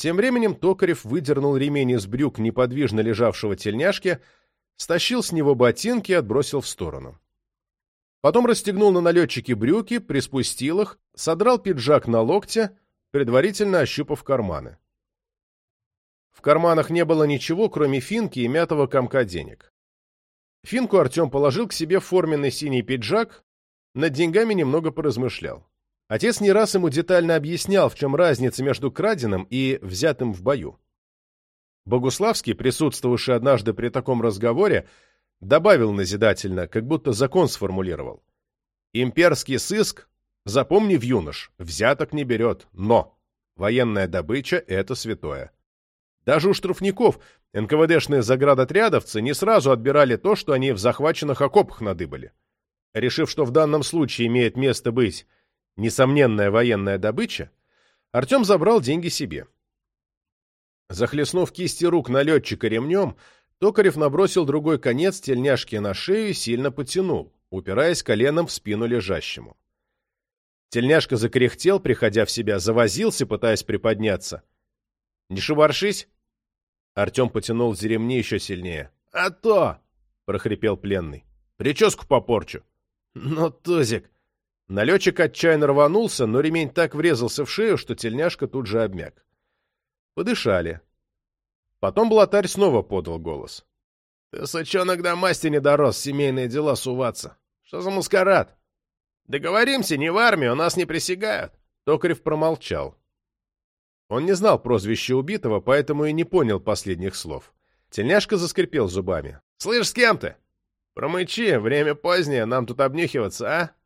Тем временем Токарев выдернул ремень из брюк неподвижно лежавшего тельняшки, стащил с него ботинки и отбросил в сторону. Потом расстегнул на налетчике брюки, приспустил их, содрал пиджак на локте, предварительно ощупав карманы. В карманах не было ничего, кроме финки и мятого комка денег. Финку Артем положил к себе форменный синий пиджак, над деньгами немного поразмышлял. Отец не раз ему детально объяснял, в чем разница между краденым и взятым в бою. Богуславский, присутствовавший однажды при таком разговоре, добавил назидательно, как будто закон сформулировал. «Имперский сыск, запомни в юнош, взяток не берет, но военная добыча — это святое». Даже у штрафников НКВДшные заградотрядовцы не сразу отбирали то, что они в захваченных окопах надыбали. Решив, что в данном случае имеет место быть несомненная военная добыча, Артем забрал деньги себе. Захлестнув кисти рук налетчика ремнем, Токарев набросил другой конец тельняшки на шею и сильно потянул, упираясь коленом в спину лежащему. Тельняшка закряхтел, приходя в себя, завозился, пытаясь приподняться. «Не шибаршись!» Артем потянул за ремни еще сильнее. «А то!» — прохрипел пленный. «Прическу попорчу!» «Ну, Тузик!» Налетчик отчаянно рванулся, но ремень так врезался в шею, что тельняшка тут же обмяк. Подышали. Потом блатарь снова подал голос. — Ты, сучонок, до масти не дорос, семейные дела суваться. Что за маскарад? Договоримся, не в армию, нас не присягают. Токарев промолчал. Он не знал прозвища убитого, поэтому и не понял последних слов. Тельняшка заскрипел зубами. — Слышь, с кем ты? Промычи, время позднее, нам тут обнюхиваться, а?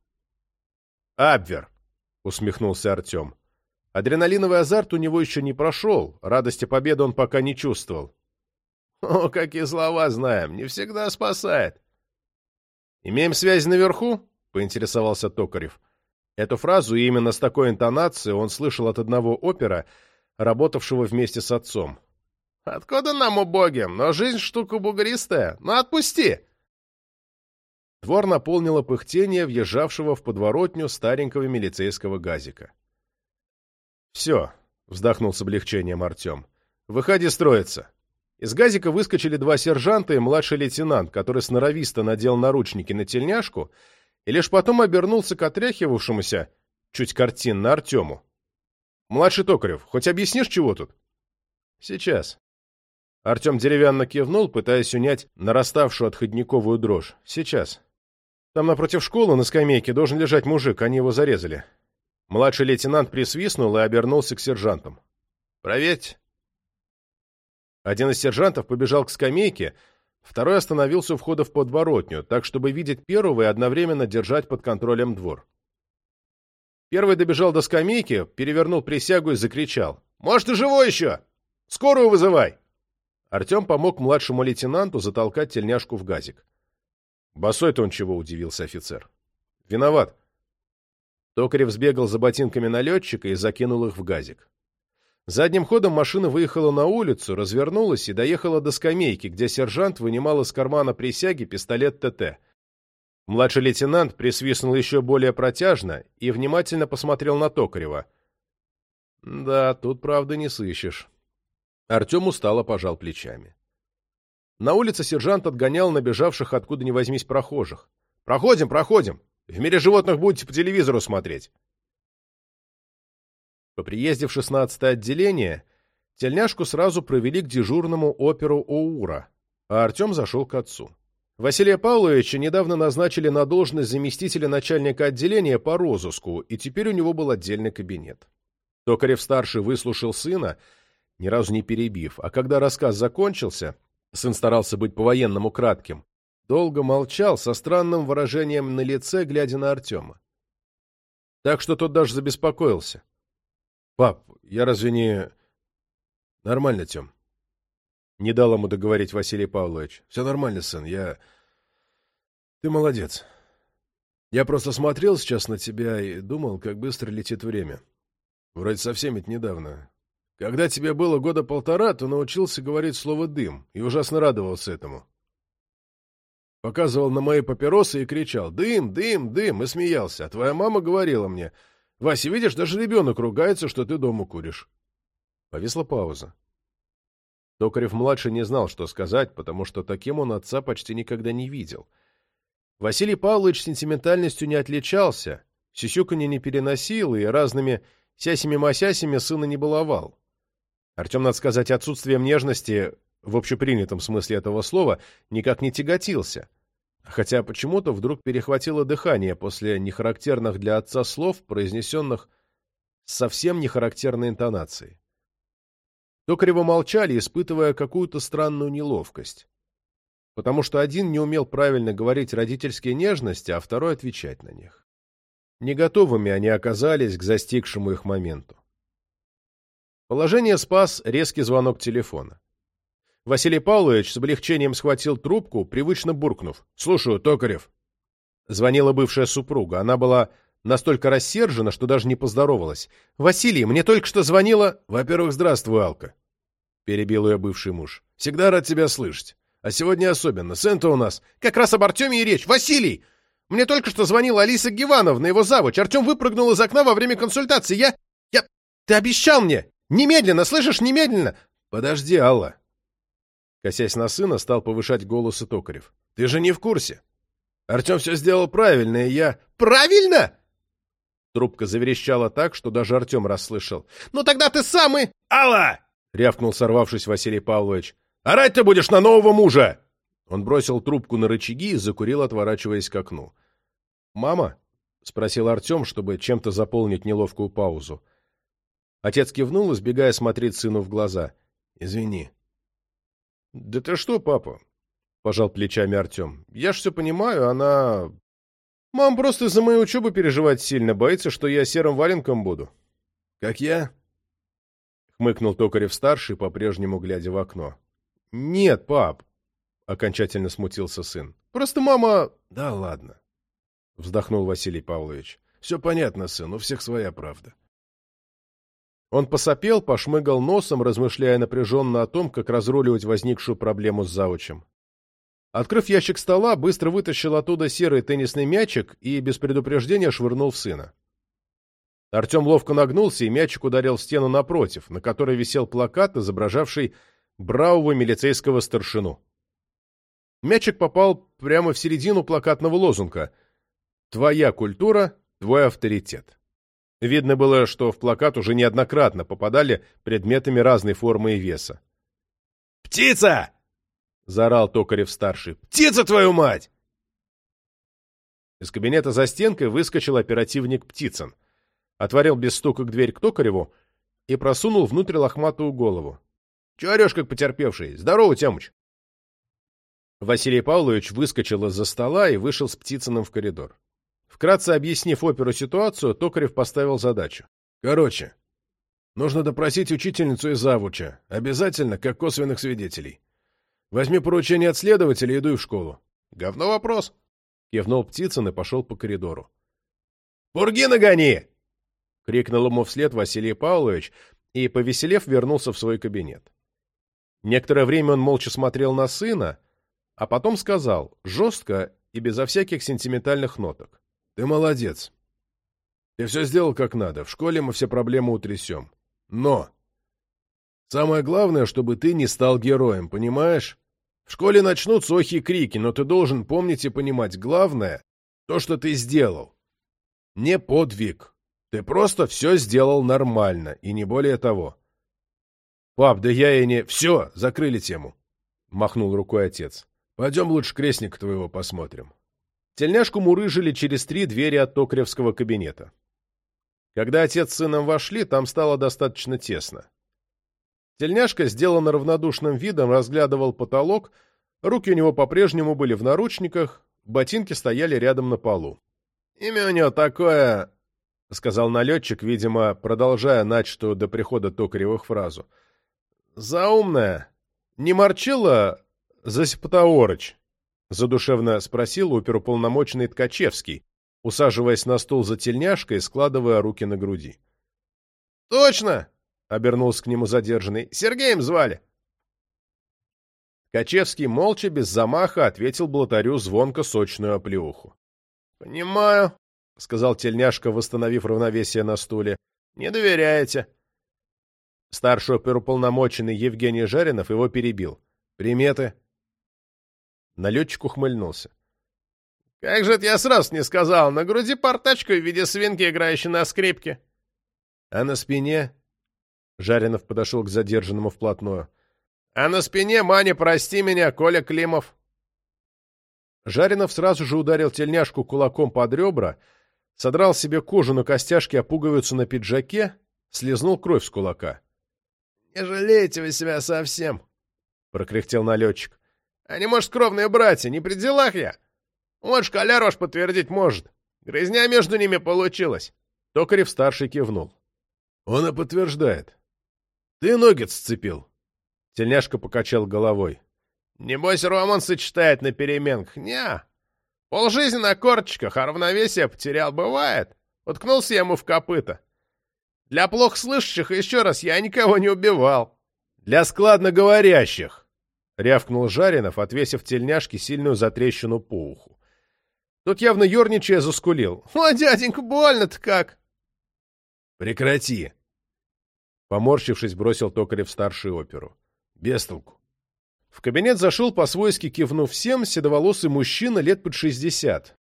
Абвер, усмехнулся Артем. Адреналиновый азарт у него еще не прошел, радости победы он пока не чувствовал. О, какие слова знаем, не всегда спасает. Имеем связь наверху? поинтересовался Токарев. Эту фразу именно с такой интонацией он слышал от одного опера, работавшего вместе с отцом. «Откуда нам, убогим? Но жизнь штука бугристая. Ну, отпусти!» Двор наполнило пыхтение въезжавшего в подворотню старенького милицейского газика. «Все», — вздохнул с облегчением Артем. «Выходи строиться». Из газика выскочили два сержанта и младший лейтенант, который сноровисто надел наручники на тельняшку и лишь потом обернулся к отряхивавшемуся, чуть картинно, Артему. «Младший Токарев, хоть объяснишь, чего тут?» «Сейчас». Артем деревянно кивнул, пытаясь унять нараставшую отходниковую дрожь. «Сейчас». Там напротив школы на скамейке должен лежать мужик, они его зарезали. Младший лейтенант присвистнул и обернулся к сержантам. «Проверьте». Один из сержантов побежал к скамейке, второй остановился у входа в подворотню, так, чтобы видеть первого и одновременно держать под контролем двор. Первый добежал до скамейки, перевернул присягу и закричал. «Может, ты живой еще? Скорую вызывай!» Артем помог младшему лейтенанту затолкать тельняшку в газик. Босой-то он чего, удивился офицер. Виноват. Токарев сбегал за ботинками налетчика и закинул их в газик. Задним ходом машина выехала на улицу, развернулась и доехала до скамейки, где сержант вынимал из кармана присяги пистолет ТТ. Младший лейтенант присвистнул еще более протяжно и внимательно посмотрел на Токарева. «Да, тут правда не сыщешь». Артем устало пожал плечами. На улице сержант отгонял набежавших откуда ни возьмись прохожих. «Проходим, проходим! В мире животных будете по телевизору смотреть!» По приезде в 16-е отделение тельняшку сразу провели к дежурному оперу Оура, а Артем зашел к отцу. Василия Павловича недавно назначили на должность заместителя начальника отделения по розыску, и теперь у него был отдельный кабинет. Токарев-старший выслушал сына, ни разу не перебив, а когда рассказ закончился, Сын старался быть по-военному кратким. Долго молчал, со странным выражением на лице, глядя на Артема. Так что тот даже забеспокоился. — Пап, я разве не... — Нормально, Тем. Не дал ему договорить Василий Павлович. — Все нормально, сын, я... Ты молодец. Я просто смотрел сейчас на тебя и думал, как быстро летит время. Вроде совсем ведь недавно. Когда тебе было года полтора, ты научился говорить слово «дым» и ужасно радовался этому. Показывал на мои папиросы и кричал «Дым, дым, дым!» и смеялся. А твоя мама говорила мне «Вася, видишь, даже ребенок ругается, что ты дома куришь». Повисла пауза. Токарев-младший не знал, что сказать, потому что таким он отца почти никогда не видел. Василий Павлович сентиментальностью не отличался, сисюканье не переносил и разными сясями-масясями сына не баловал. Артем, надо сказать, отсутствием нежности, в общепринятом смысле этого слова, никак не тяготился. Хотя почему-то вдруг перехватило дыхание после нехарактерных для отца слов, произнесенных с совсем нехарактерной интонацией. Токарева молчали, испытывая какую-то странную неловкость. Потому что один не умел правильно говорить родительские нежности, а второй отвечать на них. Не готовыми они оказались к застигшему их моменту. Положение спас резкий звонок телефона. Василий Павлович с облегчением схватил трубку, привычно буркнув. «Слушаю, Токарев». Звонила бывшая супруга. Она была настолько рассержена, что даже не поздоровалась. «Василий, мне только что звонила...» «Во-первых, здравствуй, Алка», — перебил ее бывший муж. «Всегда рад тебя слышать. А сегодня особенно. Сын-то у нас...» «Как раз об Артеме и речь. Василий! Мне только что звонила Алиса Гивановна, его завуч. Артем выпрыгнул из окна во время консультации. Я... Я... Ты обещал мне! Немедленно, слышишь, немедленно!» «Подожди, Алла», Косясь на сына, стал повышать голос и Токарев. «Ты же не в курсе. Артем все сделал правильно, и я...» «Правильно?» Трубка заверещала так, что даже Артем расслышал. «Ну тогда ты сам и...» «Алла!» — рявкнул, сорвавшись Василий Павлович. «Орать ты будешь на нового мужа!» Он бросил трубку на рычаги и закурил, отворачиваясь к окну. «Мама?» — спросил Артем, чтобы чем-то заполнить неловкую паузу. Отец кивнул, избегая смотреть сыну в глаза. «Извини», «Да ты что, папа?» — пожал плечами Артем. «Я ж все понимаю, она...» «Мам просто за мою учебу переживать сильно, боится, что я серым валенком буду». «Как я?» — хмыкнул Токарев-старший, по-прежнему глядя в окно. «Нет, пап», — окончательно смутился сын. «Просто мама...» «Да ладно», — вздохнул Василий Павлович. «Все понятно, сын, у всех своя правда». Он посопел, пошмыгал носом, размышляя напряженно о том, как разруливать возникшую проблему с заучем. Открыв ящик стола, быстро вытащил оттуда серый теннисный мячик и без предупреждения швырнул в сына. Артем ловко нагнулся, и мячик ударил в стену напротив, на которой висел плакат, изображавший бравого милицейского старшину. Мячик попал прямо в середину плакатного лозунга «Твоя культура, твой авторитет». Видно было, что в плакат уже неоднократно попадали предметами разной формы и веса. «Птица!» — заорал Токарев-старший. «Птица, твою мать!» Из кабинета за стенкой выскочил оперативник Птицын, отворил без стука дверь к Токареву и просунул внутрь лохматую голову. — Чего орешь, как потерпевший? Здорово, Темыч! Василий Павлович выскочил из-за стола и вышел с Птицыным в коридор. Вкратце объяснив оперу ситуацию, Токарев поставил задачу. «Короче, нужно допросить учительницу и завуча. Обязательно, как косвенных свидетелей. Возьми поручение от следователя и иду в школу». «Говно вопрос», — кивнул Птицын и пошел по коридору. «Пургина гони!» — крикнул ему вслед Василий Павлович и, повеселев, вернулся в свой кабинет. Некоторое время он молча смотрел на сына, а потом сказал, жестко и безо всяких сентиментальных ноток. Ты молодец. Ты все сделал как надо. В школе мы все проблемы утрясем. Но! Самое главное, чтобы ты не стал героем, понимаешь? В школе начнутся охи крики, но ты должен помнить и понимать. Главное — то, что ты сделал. Не подвиг. Ты просто все сделал нормально, и не более того. Пап, да я и не... Все, закрыли тему. Махнул рукой отец. Пойдем лучше крестника твоего посмотрим. Тельняшку мурыжили через три двери от токаревского кабинета. Когда отец с сыном вошли, там стало достаточно тесно. Тельняшка, сделанно равнодушным видом, разглядывал потолок, руки у него по-прежнему были в наручниках, ботинки стояли рядом на полу. «Имя у него такое...» — сказал налетчик, видимо, продолжая начатую до прихода Токаревых фразу. «Заумная. Не морчила Засипатаорыч?» — задушевно спросил оперуполномоченный Ткачевский, усаживаясь на стул за тельняшкой и складывая руки на груди. «Точно!» — обернулся к нему задержанный. «Сергеем звали!» Ткачевский молча, без замаха, ответил блатарю звонко сочную оплеуху. «Понимаю», — сказал тельняшка, восстановив равновесие на стуле. «Не доверяете». Старший оперуполномоченный Евгений Жаринов его перебил. «Приметы?» Налетчик ухмыльнулся. «Как же это я сразу не сказал? На груди портачка в виде свинки, играющей на скрипке». «А на спине?» Жаринов подошел к задержанному вплотную. «А на спине, Маня, прости меня, Коля Климов». Жаринов сразу же ударил тельняшку кулаком под ребра, содрал себе кожу на костяшке, опуговицу на пиджаке, слезнул кровь с кулака. «Не жалеете вы себя совсем», — прокряхтел налетчик. «Они, может, кровные братья, не при делах я? Вот школяр ваш подтвердить может. Грызня между ними получилась». Токарев-старший кивнул. «Он и подтверждает. Ты ноги сцепил?» Тельняшка покачал головой. «Небось, Роман сочетает на переменках. Неа. Полжизни на корточках, а равновесие потерял. Бывает. Уткнулся ему в копыта. Для плохо слышащих, еще раз, я никого не убивал. Для складно говорящих, — рявкнул Жаринов, отвесив тельняшке сильную затрещину по уху. Тот явно ерничая заскулил. — О, дяденька, больно-то как! — Прекрати! Поморщившись, бросил Токарев старший оперу. — Бестолку. В кабинет зашел по-свойски кивнув всем седоволосый мужчина лет под шестьдесят.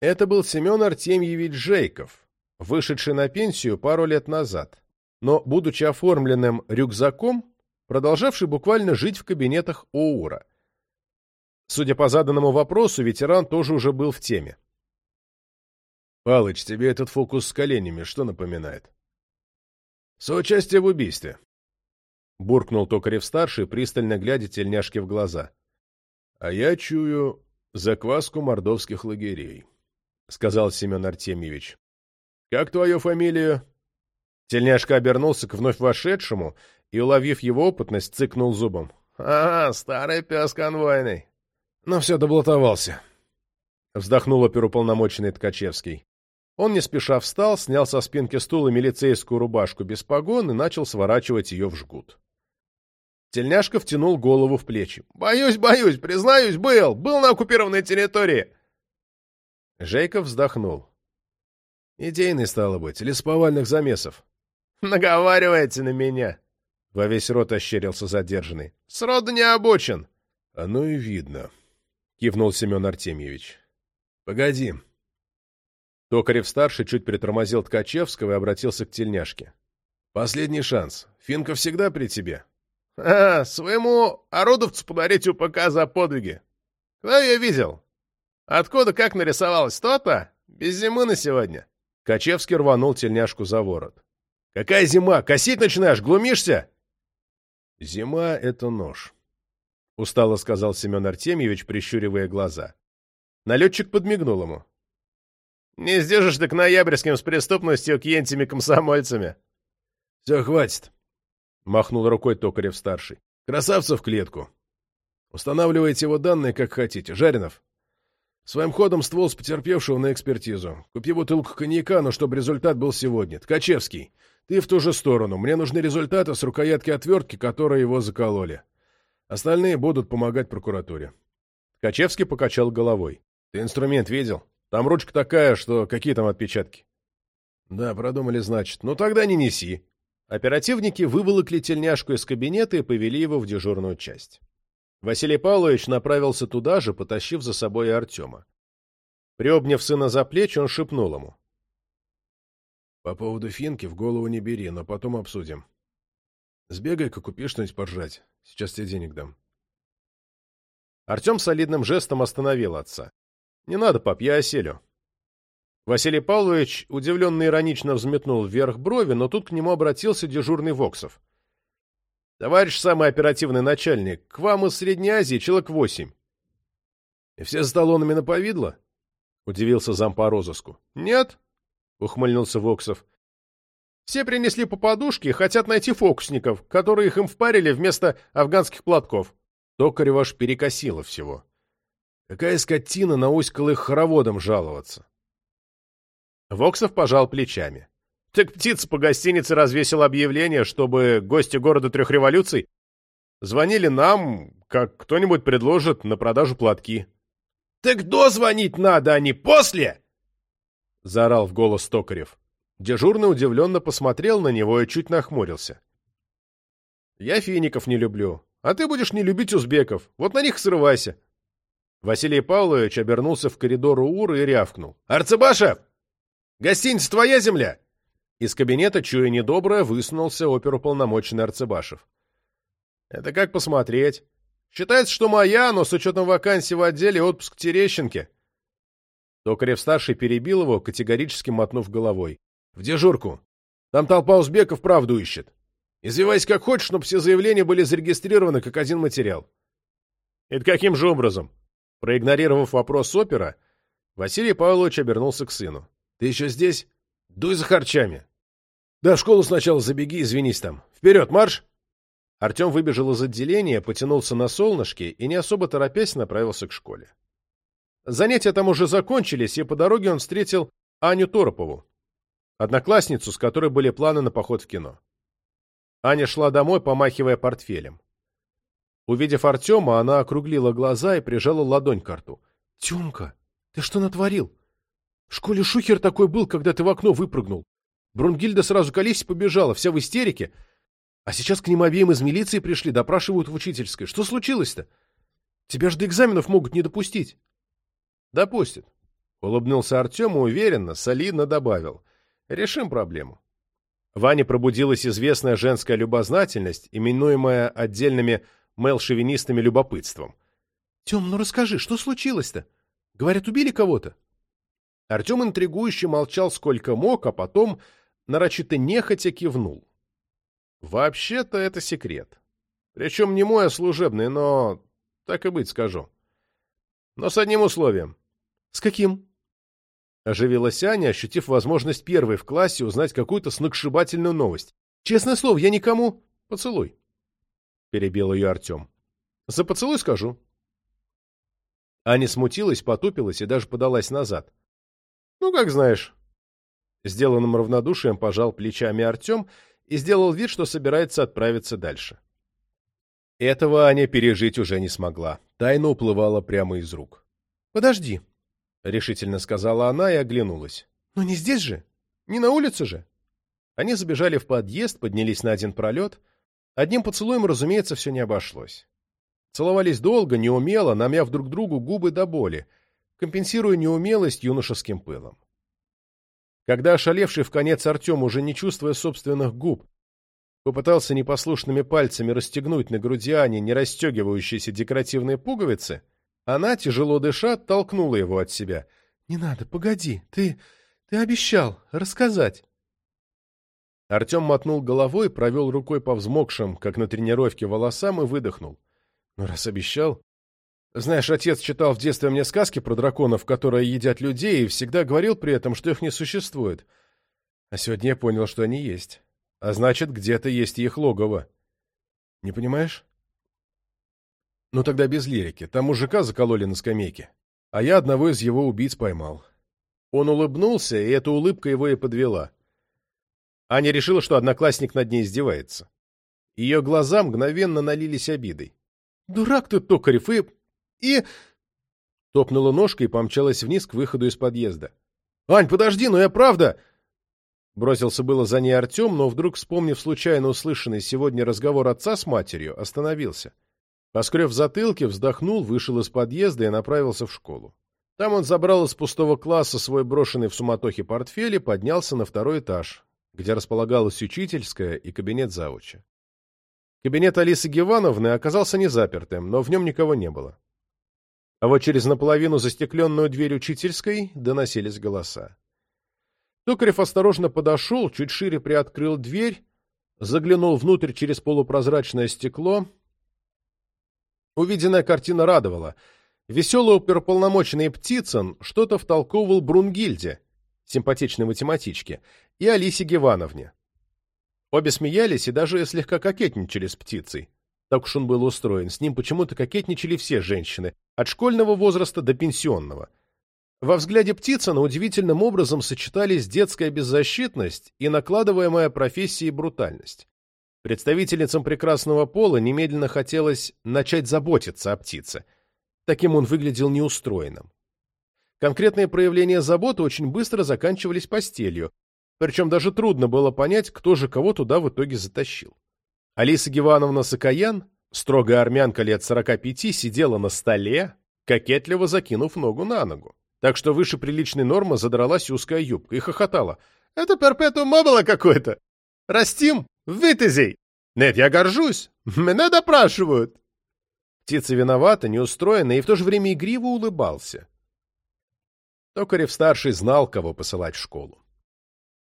Это был Семен Артемьевич Жейков, вышедший на пенсию пару лет назад, но, будучи оформленным рюкзаком, продолжавший буквально жить в кабинетах ОУРа. Судя по заданному вопросу, ветеран тоже уже был в теме. «Палыч, тебе этот фокус с коленями что напоминает?» «Соучастие в убийстве», — буркнул Токарев-старший, пристально глядя тельняшке в глаза. «А я чую закваску мордовских лагерей», — сказал Семен Артемьевич. «Как твою фамилию?» Тельняшка обернулся к вновь вошедшему и, уловив его опытность, цыкнул зубом. «Ага, старый пес конвойный». «Но все доблатовался», — вздохнул оперуполномоченный Ткачевский. Он не спеша встал, снял со спинки стула милицейскую рубашку без погон и начал сворачивать ее в жгут. Тельняшка втянул голову в плечи. «Боюсь, боюсь, признаюсь, был, был на оккупированной территории». Жейков вздохнул. Идейный, стало быть, или с повальных замесов. Наговариваете на меня. Во весь рот ощерился задержанный. Сроду не обучен. Оно и видно, кивнул Семен Артемьевич. Погоди. Токарев-старший чуть притормозил Ткачевского и обратился к тельняшке. Последний шанс. Финка всегда при тебе. А, своему орудовцу подарить УПК за подвиги. Кто ее видел? Откуда как нарисовалось то-то? Без зимы на сегодня. Качевский рванул тельняшку за ворот. «Какая зима? Косить начинаешь? Глумишься?» «Зима — это нож», — устало сказал Семен Артемьевич, прищуривая глаза. Налетчик подмигнул ему. «Не сдержишь ты к ноябрьским с преступностью к комсомольцами «Все, хватит», — махнул рукой Токарев-старший. «Красавца в клетку. Устанавливайте его данные, как хотите. Жаринов, Своим ходом ствол с потерпевшего на экспертизу. Купи бутылку коньяка, но чтобы результат был сегодня. Ткачевский, ты в ту же сторону. Мне нужны результаты с рукоятки отвертки, которые его закололи. Остальные будут помогать прокуратуре. Ткачевский покачал головой. Ты инструмент видел? Там ручка такая, что какие там отпечатки? Да, продумали, значит. Ну тогда не неси. Оперативники выволокли тельняшку из кабинета и повели его в дежурную часть. Василий Павлович направился туда же, потащив за собой Артема. Приобняв сына за плечи, он шепнул ему. — По поводу финки в голову не бери, но потом обсудим. Сбегай-ка, купи что-нибудь поржать. Сейчас тебе денег дам. Артем солидным жестом остановил отца. — Не надо, пап, я оселю. Василий Павлович удивленно иронично взметнул вверх брови, но тут к нему обратился дежурный Воксов. — Товарищ самый оперативный начальник, к вам из Средней Азии человек восемь. — И все с талонами на повидло? — удивился зам по розыску. — Нет, — ухмыльнулся Воксов. — Все принесли по подушке и хотят найти фокусников, которые их им впарили вместо афганских платков. Токарева аж перекосило всего. Какая скотина науськала их хороводом жаловаться. Воксов пожал плечами. Так птица по гостинице развесил объявление, чтобы гости города трех революций звонили нам, как кто-нибудь предложит на продажу платки. — Так до звонить надо, а не после! — заорал в голос Токарев. — Дежурный удивленно посмотрел на него и чуть нахмурился. «Я фиников не люблю, а ты будешь не любить узбеков. Вот на них срывайся». Василий Павлович обернулся в коридор Уры и рявкнул. «Арцебашев! Гостиница твоя земля!» Из кабинета, чуя недоброе, высунулся оперуполномоченный Арцебашев. «Это как посмотреть. Считается, что моя, но с учетом вакансии в отделе отпуск Терещенки». Токарев-старший перебил его, категорически мотнув головой. «В дежурку. Там толпа узбеков правду ищет. Извивайся как хочешь, чтобы все заявления были зарегистрированы как один материал». «Это каким же образом?» Проигнорировав вопрос опера, Василий Павлович обернулся к сыну. «Ты еще здесь? Дуй за харчами!» «Да, в школу сначала забеги, извинись там. Вперед, марш!» Артем выбежал из отделения, потянулся на солнышке и, не особо торопясь, направился к школе. Занятия там уже закончились, и по дороге он встретил Аню Торопову, одноклассницу, с которой были планы на поход в кино. Аня шла домой, помахивая портфелем. Увидев Артема, она округлила глаза и прижала ладонь к рту. — Тёмка, ты что натворил? В школе шухер такой был, когда ты в окно выпрыгнул. Брунгильда сразу к Алисе побежала, вся в истерике. А сейчас к ним обеим из милиции пришли, допрашивают в учительской. Что случилось-то? Тебя же до экзаменов могут не допустить. — Допустят. Улыбнулся Артем и уверенно, солидно добавил. — Решим проблему. Ване пробудилась известная женская любознательность, именуемая отдельными мэл-шовинистами любопытством. — Тем, ну расскажи, что случилось-то? Говорят, убили кого-то? Артем интригующе молчал сколько мог, а потом нарочито нехотя кивнул. Вообще-то это секрет. Причем не мой, а служебный, но так и быть скажу. Но с одним условием. — С каким? — оживилась Аня, ощутив возможность первой в классе узнать какую-то сногсшибательную новость. — Честное слово, я никому... Поцелуй перебил ее Артем. За поцелуй скажу. Аня смутилась, потупилась и даже подалась назад. Ну, как знаешь. Сделанным равнодушием пожал плечами Артем и сделал вид, что собирается отправиться дальше. Этого Аня пережить уже не смогла. Тайна уплывала прямо из рук. «Подожди», — решительно сказала она и оглянулась. «Но не здесь же? Не на улице же?» Они забежали в подъезд, поднялись на один пролет — Одним поцелуем, разумеется, все не обошлось. Целовались долго, неумело, намяв друг другу губы до боли, компенсируя неумелость юношеским пылом. Когда ошалевший в конец Артем, уже не чувствуя собственных губ, попытался непослушными пальцами расстегнуть на груди Ани не расстегивающиеся декоративные пуговицы, она, тяжело дыша, толкнула его от себя. — Не надо, погоди, ты... ты обещал рассказать. Артем мотнул головой, провел рукой по взмокшим, как на тренировке, волосам и выдохнул. «Ну, раз обещал...» «Знаешь, отец читал в детстве мне сказки про драконов, которые едят людей, и всегда говорил при этом, что их не существует. А сегодня я понял, что они есть. А значит, где-то есть их логово. Не понимаешь?» «Ну тогда без лирики. Там мужика закололи на скамейке. А я одного из его убийц поймал». Он улыбнулся, и эта улыбка его и подвела. Аня решила, что одноклассник над ней издевается. Ее глаза мгновенно налились обидой. «Дурак ты, Токарев, и... и...» Топнула ножкой и помчалась вниз к выходу из подъезда. «Ань, подожди, ну я правда...» Бросился было за ней Артем, но вдруг, вспомнив случайно услышанный сегодня разговор отца с матерью, остановился. Поскрев затылки, вздохнул, вышел из подъезда и направился в школу. Там он забрал из пустого класса свой брошенный в суматохе портфель и поднялся на второй этаж, где располагалась учительская и кабинет завуча. Кабинет Алисы Гевановны оказался не запертым, но в нем никого не было. А вот через наполовину застекленную дверь учительской доносились голоса. Токарев осторожно подошел, чуть шире приоткрыл дверь, заглянул внутрь через полупрозрачное стекло. Увиденная картина радовала. Веселый оперполномоченный Птицын что-то втолковывал Брунгильде, симпатичной математичке, и Алисе Гевановне. Обе смеялись и даже слегка кокетничали с птицей. Так уж он был устроен, с ним почему-то кокетничали все женщины, от школьного возраста до пенсионного. Во взгляде Птицына удивительным образом сочетались детская беззащитность и накладываемая профессией брутальность. Представительницам прекрасного пола немедленно хотелось начать заботиться о птице. Таким он выглядел неустроенным. Конкретные проявления заботы очень быстро заканчивались постелью, причем даже трудно было понять, кто же кого туда в итоге затащил. Алиса Гевановна Сакаян, строгая армянка лет 45, сидела на столе, кокетливо закинув ногу на ногу. Так что выше приличной нормы задралась узкая юбка и хохотала. «Это перпетум мобила какой-то! Растим! Вытязей! Нет, я горжусь! Меня допрашивают!» Птица виновата, неустроена и в то же время игриво улыбался. Токарев-старший знал, кого посылать в школу.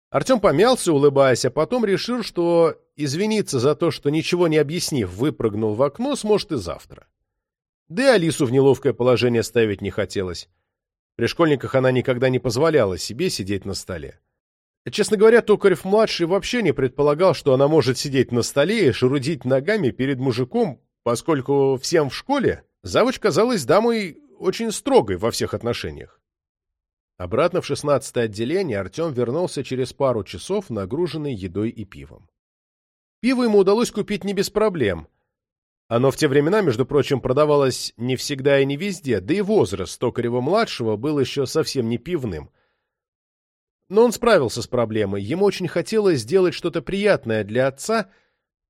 Артем помялся, улыбаясь, а потом решил, что извиниться за то, что ничего не объяснив, выпрыгнул в окно, сможет и завтра. Да и Алису в неловкое положение ставить не хотелось. При школьниках она никогда не позволяла себе сидеть на столе. Честно говоря, Токарев-младший вообще не предполагал, что она может сидеть на столе и шарудить ногами перед мужиком, поскольку всем в школе завуч казалась дамой очень строгой во всех отношениях. Обратно в шестнадцатое отделение Артем вернулся через пару часов, нагруженный едой и пивом. Пиво ему удалось купить не без проблем. Оно в те времена, между прочим, продавалось не всегда и не везде, да и возраст Токарева-младшего был еще совсем не пивным. Но он справился с проблемой, ему очень хотелось сделать что-то приятное для отца,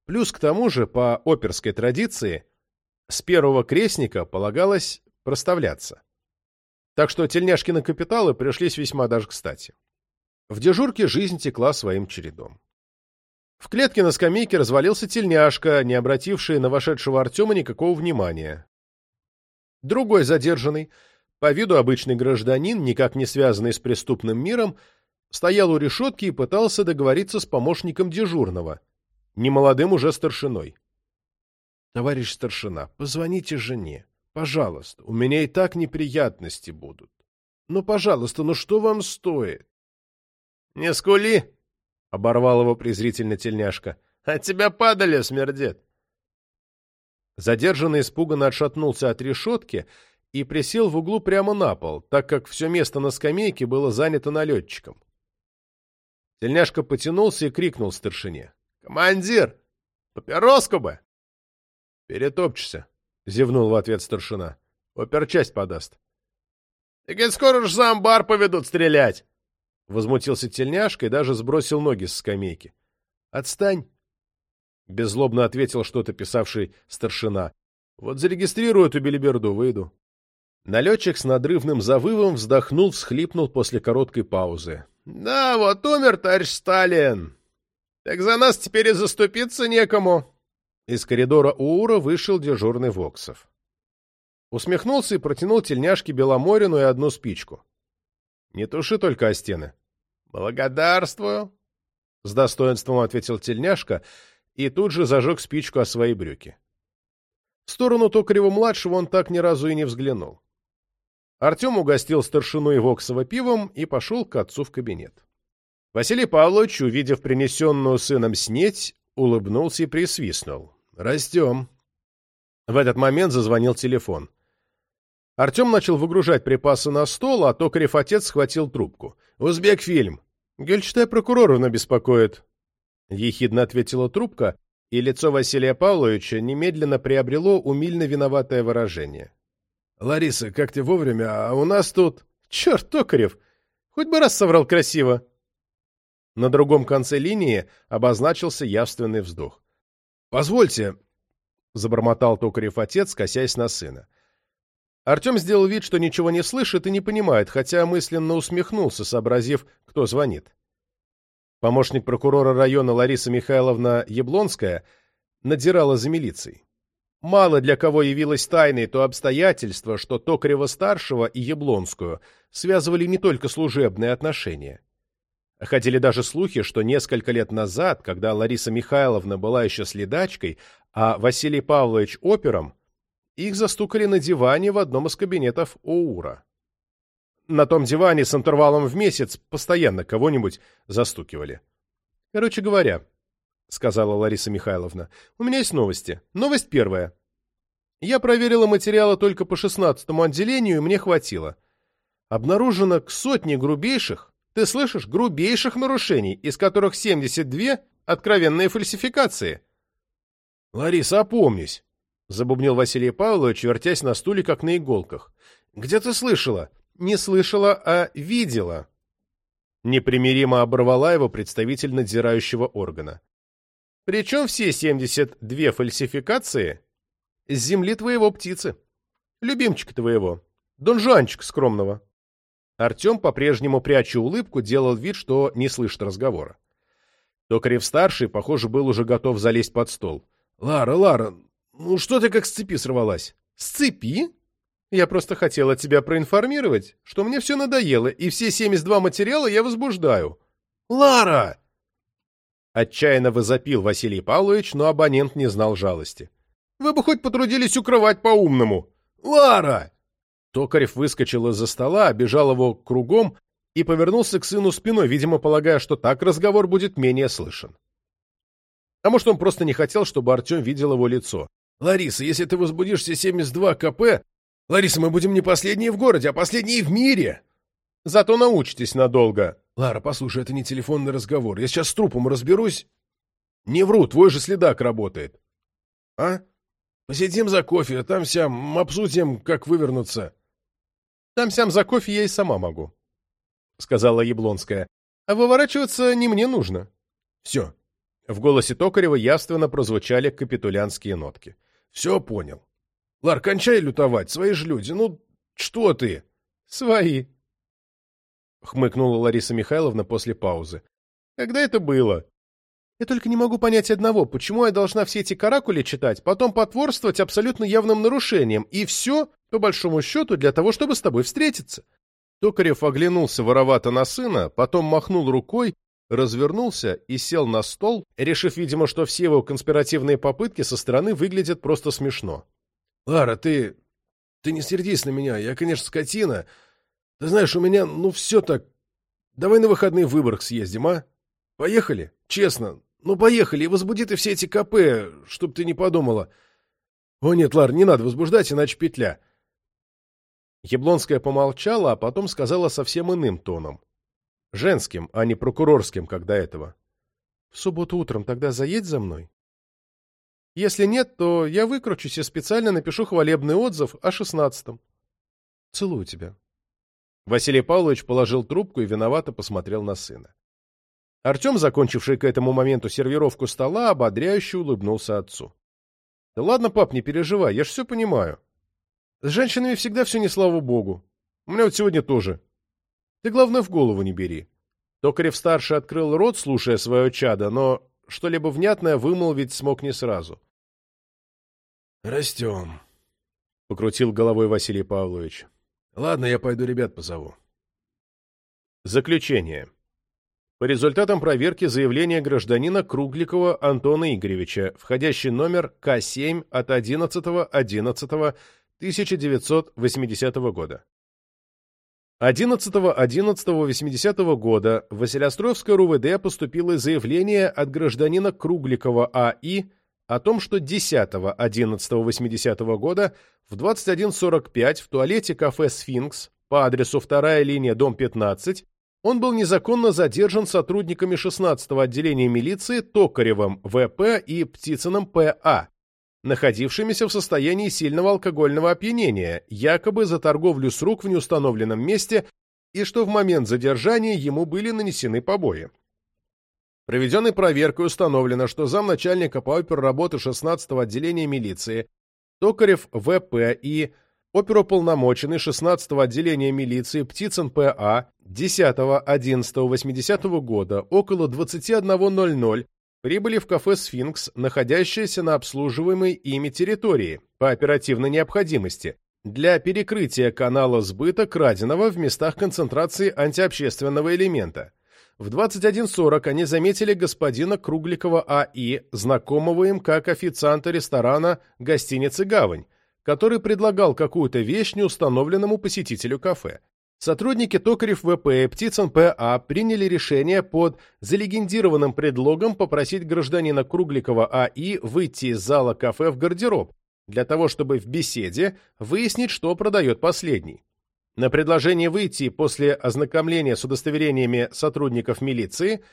плюс к тому же, по оперской традиции, с первого крестника полагалось проставляться. Так что тельняшкины капиталы пришлись весьма даже кстати. В дежурке жизнь текла своим чередом. В клетке на скамейке развалился тельняшка, не обративший на вошедшего Артема никакого внимания. Другой задержанный, по виду обычный гражданин, никак не связанный с преступным миром, стоял у решетки и пытался договориться с помощником дежурного, немолодым уже старшиной. — Товарищ старшина, позвоните жене. Пожалуйста, у меня и так неприятности будут. Ну, пожалуйста, ну что вам стоит? — Не скули! — оборвал его презрительно тельняшка. — От тебя падали смердет! Задержанный испуганно отшатнулся от решетки и присел в углу прямо на пол, так как все место на скамейке было занято налетчиком. Тельняшка потянулся и крикнул старшине. — Командир! Папироску бы! — Перетопчешься, — зевнул в ответ старшина. — Оперчасть подаст. — Так и скоро ж за амбар поведут стрелять! — возмутился тельняшка и даже сбросил ноги с скамейки. — Отстань! — беззлобно ответил что-то писавший старшина. — Вот зарегистрирую эту белиберду, выйду. Налетчик с надрывным завывом вздохнул, всхлипнул после короткой паузы. — Да, вот умер товарищ Сталин. Так за нас теперь и заступиться некому. Из коридора УУРа вышел дежурный Воксов. Усмехнулся и протянул тельняшке Беломорину и одну спичку. «Не туши только о стены». «Благодарствую», — с достоинством ответил тельняшка и тут же зажег спичку о свои брюки. В сторону Токарева-младшего он так ни разу и не взглянул. Артем угостил старшину и Воксова пивом и пошел к отцу в кабинет. Василий Павлович, увидев принесенную сыном снеть, улыбнулся и присвистнул. «Растем». В этот момент зазвонил телефон. Артем начал выгружать припасы на стол, а токарев отец схватил трубку. «Узбекфильм». «Гельчтай прокуроровна беспокоит», — ехидно ответила трубка, и лицо Василия Павловича немедленно приобрело умильно виноватое выражение. «Лариса, как ты вовремя, а у нас тут...» «Черт, Токарев! Хоть бы раз соврал красиво!» На другом конце линии обозначился явственный вздох. «Позвольте», — забормотал Токарев отец, косясь на сына. Артем сделал вид, что ничего не слышит и не понимает, хотя мысленно усмехнулся, сообразив, кто звонит. Помощник прокурора района Лариса Михайловна Яблонская надзирала за милицией. Мало для кого явилось тайной то обстоятельство, что Токарева-старшего и Яблонскую связывали не только служебные отношения. Ходили даже слухи, что несколько лет назад, когда Лариса Михайловна была еще следачкой, а Василий Павлович опером, их застукали на диване в одном из кабинетов ОУРа. На том диване с интервалом в месяц постоянно кого-нибудь застукивали. «Короче говоря», — сказала Лариса Михайловна, — «у меня есть новости. Новость первая. Я проверила материалы только по шестнадцатому отделению, и мне хватило. Обнаружено к сотне грубейших, ты слышишь, грубейших нарушений, из которых 72 — откровенные фальсификации. — Лариса, опомнись, — забубнил Василий Павлович, вертясь на стуле, как на иголках. — Где ты слышала? — Не слышала, а видела. Непримиримо оборвала его представитель надзирающего органа. Причем все 72 фальсификации с земли твоего птицы. Любимчика твоего. Донжуанчик скромного. Артем, по-прежнему пряча улыбку, делал вид, что не слышит разговора. Токарев-старший, похоже, был уже готов залезть под стол. «Лара, Лара, ну что ты как с цепи сорвалась?» «С цепи? Я просто хотела тебя проинформировать, что мне все надоело, и все 72 материала я возбуждаю». «Лара!» Отчаянно возопил Василий Павлович, но абонент не знал жалости. «Вы бы хоть потрудились укрывать по-умному!» «Лара!» Токарев выскочил из-за стола, обежал его кругом и повернулся к сыну спиной, видимо, полагая, что так разговор будет менее слышен. А может, он просто не хотел, чтобы Артем видел его лицо. «Лариса, если ты возбудишься 72 КП... Лариса, мы будем не последние в городе, а последние в мире!» «Зато научитесь надолго!» «Лара, послушай, это не телефонный разговор. Я сейчас с трупом разберусь...» «Не вру, твой же следак работает». «А? Посидим за кофе, там-сям обсудим, как вывернуться». Там-сям за кофе я и сама могу, — сказала Яблонская. А выворачиваться не мне нужно. Все. В голосе Токарева явственно прозвучали капитулянские нотки. Все понял. Лар, кончай лютовать, свои ж люди. Ну, что ты? Свои. Хмыкнула Лариса Михайловна после паузы. Когда это было? Я только не могу понять одного, почему я должна все эти каракули читать, потом потворствовать абсолютно явным нарушениям, и все, по большому счету, для того, чтобы с тобой встретиться. Токарев оглянулся воровато на сына, потом махнул рукой, развернулся и сел на стол, решив, видимо, что все его конспиративные попытки со стороны выглядят просто смешно. — Лара, ты... ты не сердись на меня, я, конечно, скотина. Ты знаешь, у меня, ну, все так... Давай на выходные в Выборг съездим, а? Поехали? Честно, ну, поехали, и возбуди ты все эти КП, чтоб ты не подумала. О нет, Лар, не надо возбуждать, иначе петля. Яблонская помолчала, а потом сказала совсем иным тоном. Женским, а не прокурорским, как до этого. В субботу утром тогда заедь за мной. Если нет, то я выкручусь и специально напишу хвалебный отзыв о шестнадцатом. Целую тебя. Василий Павлович положил трубку и виновато посмотрел на сына. Артем, закончивший к этому моменту сервировку стола, ободряюще улыбнулся отцу. — Да ладно, пап, не переживай, я ж все понимаю. С женщинами всегда все не слава богу. У меня вот сегодня тоже. Ты, главное, в голову не бери. Токарев-старший открыл рот, слушая свое чадо, но что-либо внятное вымолвить смог не сразу. — Растем, — покрутил головой Василий Павлович. — Ладно, я пойду ребят позову. Заключение. По результатам проверки заявления гражданина Кругликова Антона Игоревича, входящий номер К7 от 11.11.1980 года. 11.11.80 года в Василиостровское РУВД поступило заявление от гражданина Кругликова А.И. о том, что 10.11.80 года в 21.45 в туалете кафе «Сфинкс» по адресу 2 линия, дом 15, он был незаконно задержан сотрудниками 16-го отделения милиции Токаревым В.П. и Птицыным П.А., находившимися в состоянии сильного алкогольного опьянения, якобы за торговлю с рук в неустановленном месте, и что в момент задержания ему были нанесены побои. Проведенной проверкой установлено, что замначальника по оперработы 16-го отделения милиции Токарев В.П. и оперуполномоченный 16-го отделения милиции Птицын П.А. 10.11.80 года около 21.00 прибыли в кафе «Сфинкс», находящееся на обслуживаемой ими территории, по оперативной необходимости, для перекрытия канала сбыта краденого в местах концентрации антиобщественного элемента. В 21.40 они заметили господина Кругликова А.И., знакомого им как официанта ресторана гостиницы «Гавань», который предлагал какую-то вещь неустановленному посетителю кафе. Сотрудники Токарев ВП и Птицын ПА приняли решение под залегендированным предлогом попросить гражданина Кругликова АИ выйти из зала кафе в гардероб, для того чтобы в беседе выяснить, что продает последний. На предложение выйти после ознакомления с удостоверениями сотрудников милиции,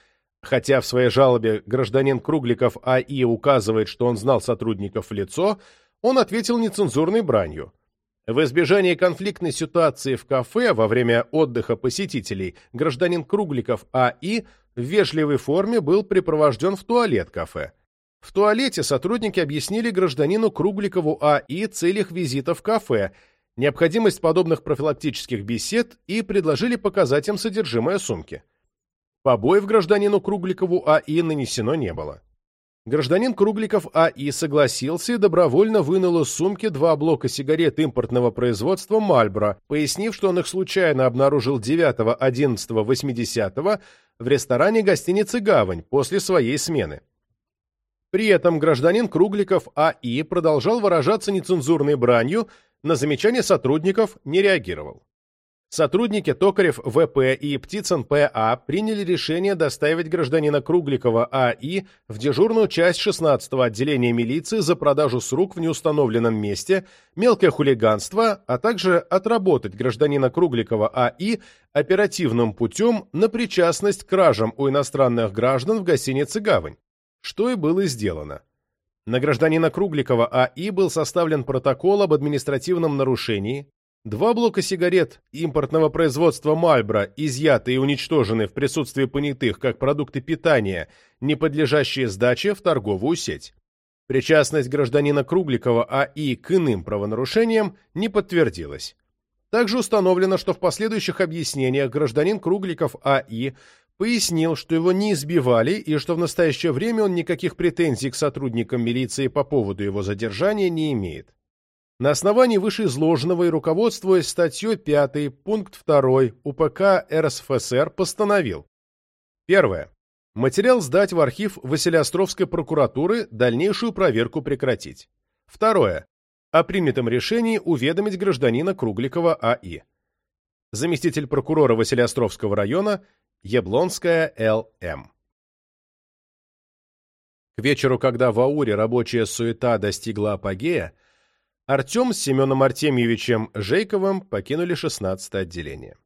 хотя в своей жалобе гражданин Кругликов АИ указывает, что он знал сотрудников в лицо, он ответил нецензурной бранью. В избежание конфликтной ситуации в кафе во время отдыха посетителей гражданин Кругликов А.И. в вежливой форме был припровожден в туалет кафе. В туалете сотрудники объяснили гражданину Кругликову А.И. целях визита в кафе, необходимость подобных профилактических бесед и предложили показать им содержимое сумки. Побоев гражданину Кругликову А.И. нанесено не было. Гражданин Кругликов А.И. согласился и добровольно вынул из сумки два блока сигарет импортного производства «Мальборо», пояснив, что он их случайно обнаружил 9-11-80 в ресторане гостиницы «Гавань» после своей смены. При этом гражданин Кругликов А.И. продолжал выражаться нецензурной бранью, на замечания сотрудников не реагировал. Сотрудники Токарев ВП и Птицын ПА приняли решение доставить гражданина Кругликова АИ в дежурную часть 16-го отделения милиции за продажу с рук в неустановленном месте, мелкое хулиганство, а также отработать гражданина Кругликова АИ оперативным путем на причастность к кражам у иностранных граждан в гостинице «Гавань», что и было сделано. На гражданина Кругликова АИ был составлен протокол об административном нарушении, Два блока сигарет импортного производства «Мальбро», изъяты и уничтожены в присутствии понятых как продукты питания, не подлежащие сдаче в торговую сеть. Причастность гражданина Кругликова А.И. к иным правонарушениям не подтвердилась. Также установлено, что в последующих объяснениях гражданин Кругликов А.И. пояснил, что его не избивали и что в настоящее время он никаких претензий к сотрудникам милиции по поводу его задержания не имеет. На основании вышеизложенного и руководствуясь статьей 5 пункт 2 УПК РСФСР постановил. Первое. Материал сдать в архив Василиостровской прокуратуры, дальнейшую проверку прекратить. Второе. О принятом решении уведомить гражданина Кругликова А.И. Заместитель прокурора Василиостровского района Яблонская Л.М. К вечеру, когда в Ауре рабочая суета достигла апогея, Артем с Семеном Артемьевичем Жейковым покинули 16-е отделение.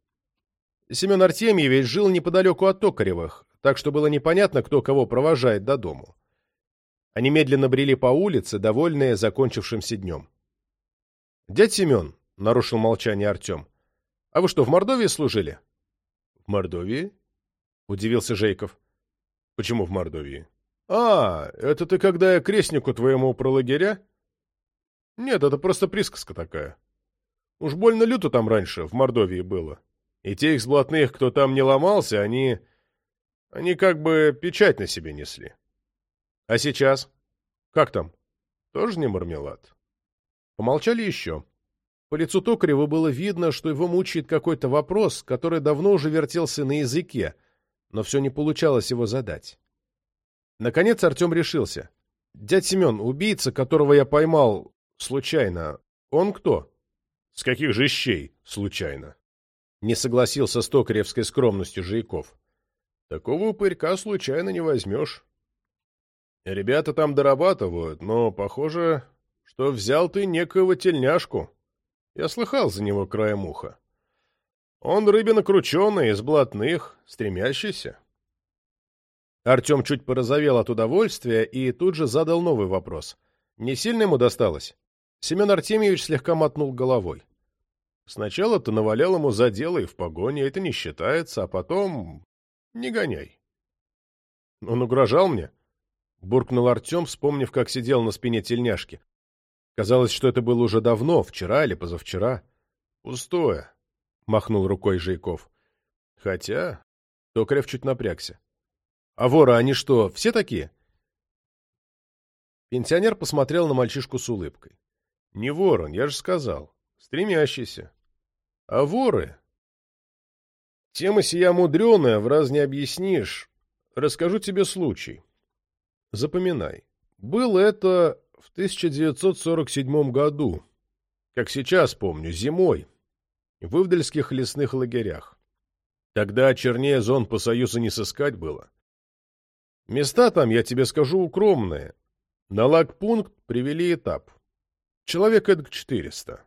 Семен Артемьевич жил неподалеку от Токаревых, так что было непонятно, кто кого провожает до дому. Они медленно брели по улице, довольные закончившимся днем. «Дядь Семен», — нарушил молчание Артем, — «а вы что, в Мордовии служили?» «В Мордовии?» — удивился Жейков. «Почему в Мордовии?» «А, это ты когда я крестнику твоему про лагеря?» Нет, это просто присказка такая. Уж больно люто там раньше, в Мордовии было. И те их сблатных, кто там не ломался, они... Они как бы печать на себе несли. А сейчас? Как там? Тоже не мармелад. Помолчали еще. По лицу Токарева было видно, что его мучает какой-то вопрос, который давно уже вертелся на языке, но все не получалось его задать. Наконец Артем решился. «Дядь Семен, убийца, которого я поймал, Случайно. Он кто? С каких же щей случайно? Не согласился с токаревской скромностью Жейков. Такого упырька случайно не возьмешь. Ребята там дорабатывают, но, похоже, что взял ты некоего тельняшку. Я слыхал за него краем уха. Он рыбина крученый, из блатных, стремящийся. Артем чуть порозовел от удовольствия и тут же задал новый вопрос. Не сильно ему досталось? Семен Артемьевич слегка мотнул головой. Сначала ты навалял ему за дело и в погоне, это не считается, а потом... не гоняй. Он угрожал мне? Буркнул Артем, вспомнив, как сидел на спине тельняшки. Казалось, что это было уже давно, вчера или позавчера. Пустое, махнул рукой Жейков. Хотя... Токарев чуть напрягся. А воры, они что, все такие? Пенсионер посмотрел на мальчишку с улыбкой. Не ворон, я же сказал. Стремящийся. А воры? Тема сия мудреная, в раз не объяснишь. Расскажу тебе случай. Запоминай. Было это в 1947 году, как сейчас помню, зимой, в Ивдальских лесных лагерях. Тогда чернее зон по Союзу не сыскать было. Места там, я тебе скажу, укромные. На лагпункт привели этап. Человек эдак четыреста.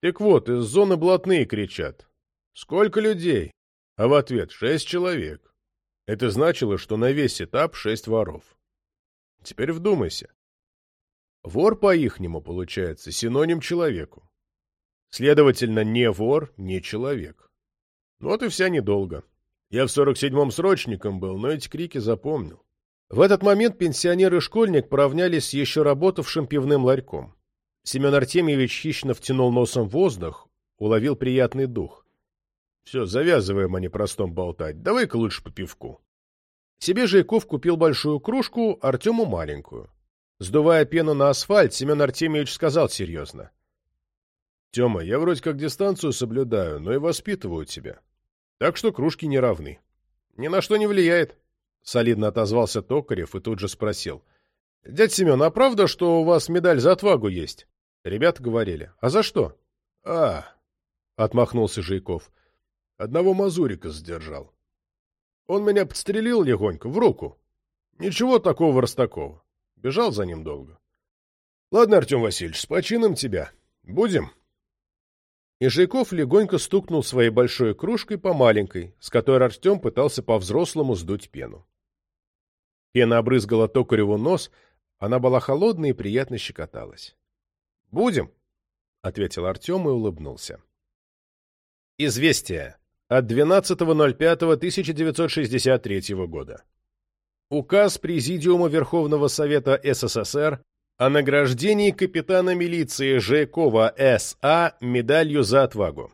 Так вот, из зоны блатные кричат. «Сколько людей?» А в ответ «шесть человек». Это значило, что на весь этап шесть воров. Теперь вдумайся. Вор по-ихнему, получается, синоним человеку. Следовательно, не вор, не человек. Вот и вся недолго. Я в сорок седьмом срочником был, но эти крики запомнил. В этот момент пенсионер и школьник поравнялись с еще работавшим пивным ларьком. Семен Артемьевич хищно втянул носом воздух, уловил приятный дух. Все, завязываем о непростом болтать. Давай-ка лучше по пивку. Себе Жайков купил большую кружку, Артему маленькую. Сдувая пену на асфальт, Семен Артемьевич сказал серьезно. — Тема, я вроде как дистанцию соблюдаю, но и воспитываю тебя. Так что кружки не равны. — Ни на что не влияет, — солидно отозвался Токарев и тут же спросил. — Дядь Семен, а правда, что у вас медаль за отвагу есть? Ребята говорили. — А за что? — А, — отмахнулся Жейков. — Одного мазурика задержал. Он меня подстрелил легонько, в руку. Ничего такого Ростакова. Бежал за ним долго. — Ладно, Артем Васильевич, с почином тебя. Будем? И Жейков легонько стукнул своей большой кружкой по маленькой, с которой Артем пытался по-взрослому сдуть пену. Пена обрызгала Токареву нос, она была холодной и приятно щекоталась. «Будем», — ответил Артем и улыбнулся. Известие от 12.05.1963 года. Указ Президиума Верховного Совета СССР о награждении капитана милиции Жейкова С.А. медалью за отвагу.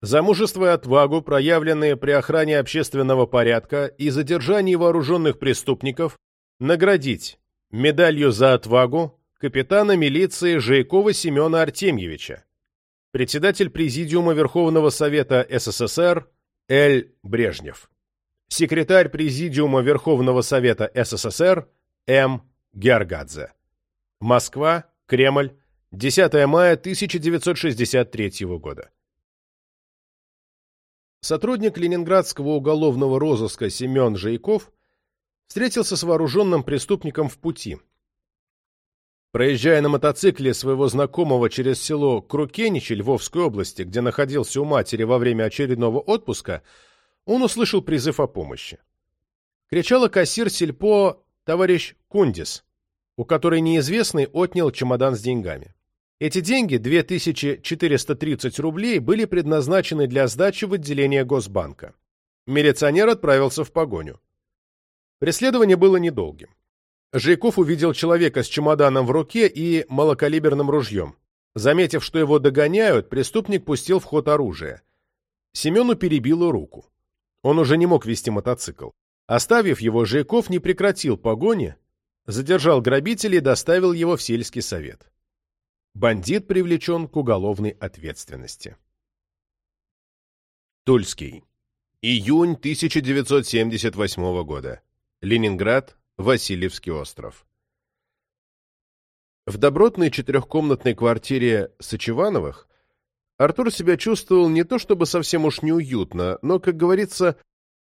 За мужество и отвагу, проявленные при охране общественного порядка и задержании вооруженных преступников, наградить медалью за отвагу капитана милиции Жейкова Семена Артемьевича, председатель Президиума Верховного Совета СССР Л. Брежнев, секретарь Президиума Верховного Совета СССР М. Георгадзе. Москва, Кремль, 10 мая 1963 года. Сотрудник Ленинградского уголовного розыска Семен Жейков встретился с вооруженным преступником в пути – Проезжая на мотоцикле своего знакомого через село Крукеничи Львовской области, где находился у матери во время очередного отпуска, он услышал призыв о помощи. Кричала кассир сельпо товарищ Кундис, у которой неизвестный отнял чемодан с деньгами. Эти деньги, 2430 рублей, были предназначены для сдачи в отделение Госбанка. Милиционер отправился в погоню. Преследование было недолгим. Жейков увидел человека с чемоданом в руке и малокалиберным ружьем. Заметив, что его догоняют, преступник пустил в ход оружие. Семену перебило руку. Он уже не мог вести мотоцикл. Оставив его, Жейков не прекратил погони, задержал грабителя и доставил его в сельский совет. Бандит привлечен к уголовной ответственности. Тульский. Июнь 1978 года. Ленинград, Васильевский остров. В добротной четырехкомнатной квартире Сочевановых Артур себя чувствовал не то чтобы совсем уж неуютно, но, как говорится,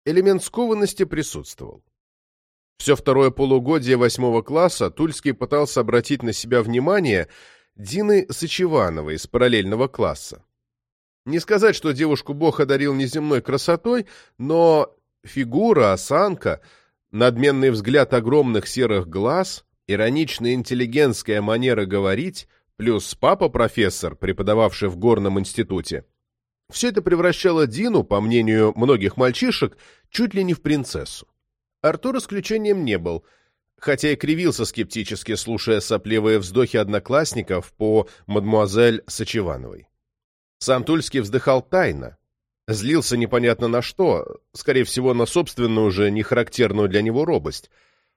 элемент скованности присутствовал. Все второе полугодие восьмого класса Тульский пытался обратить на себя внимание Дины Сычевановой из параллельного класса. Не сказать, что девушку Бог одарил неземной красотой, но фигура, осанка — надменный взгляд огромных серых глаз, ироничная интеллигентская манера говорить, плюс папа-профессор, преподававший в горном институте. Все это превращало Дину, по мнению многих мальчишек, чуть ли не в принцессу. Артур исключением не был, хотя и кривился скептически, слушая сопливые вздохи одноклассников по мадмуазель Сочевановой. Сам Тульский вздыхал тайно, Злился непонятно на что, скорее всего, на собственную уже нехарактерную для него робость.